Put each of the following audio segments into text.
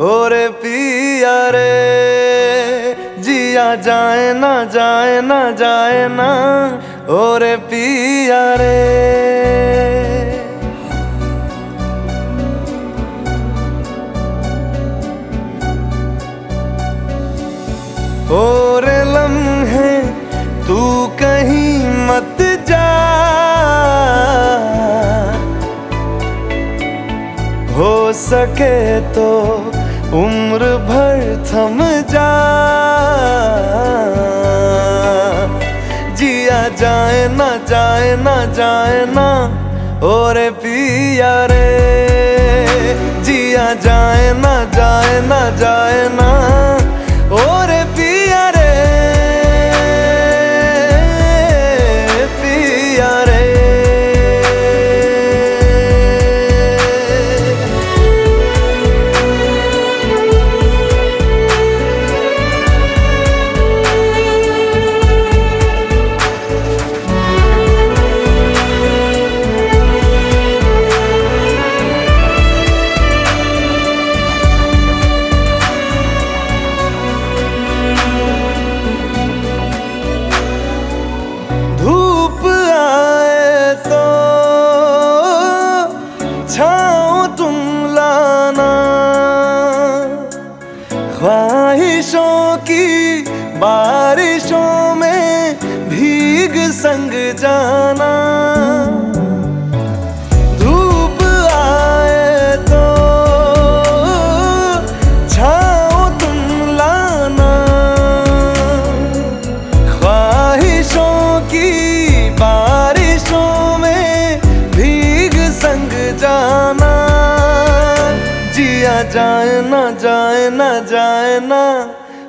और पिया रे, जिया जाए ना जाए ना जाए ना और पिया रे। और लम्हे, तू कहीं मत जा। हो सके तो उम्र भर थम जा, जिया जाए ना जाए ना जाए ना, और पिया रे। जिया जाए ना जाए ना जाए ना, और बारिशों में भीग संग जाना। धूप आए तो छाओ तुम लाना। ख्वाहिशों की बारिशों में भीग संग जाना। जिया जाए ना जाए ना जाए ना।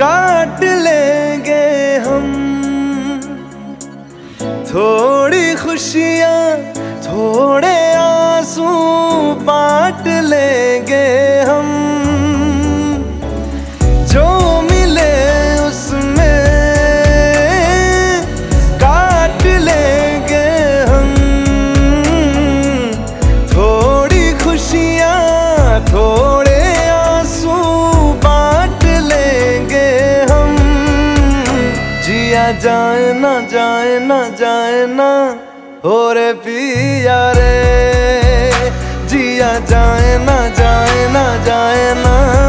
काट लेंगे हम। थोड़ी खुशियाँ थोड़े जाए ना जाए ना जाए ना, हो रे पिया रे। जिया जाए ना जाए ना जाए ना।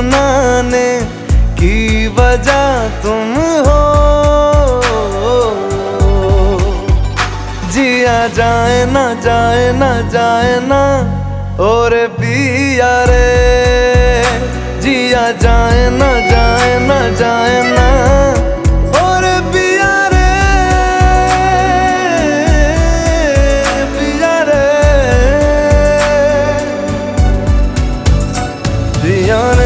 गुनगुनाने की वजह तुम हो। जिया जाए ना जाए ना जाए ना, और पिया रे। जिया जाए ना जाए ना जाए ना, और रे। रे।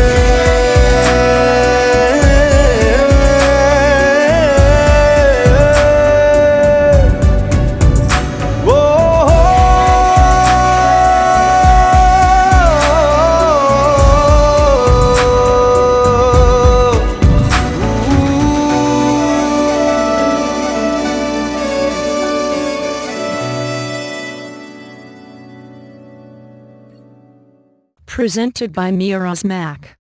Presented by Miraz Mac.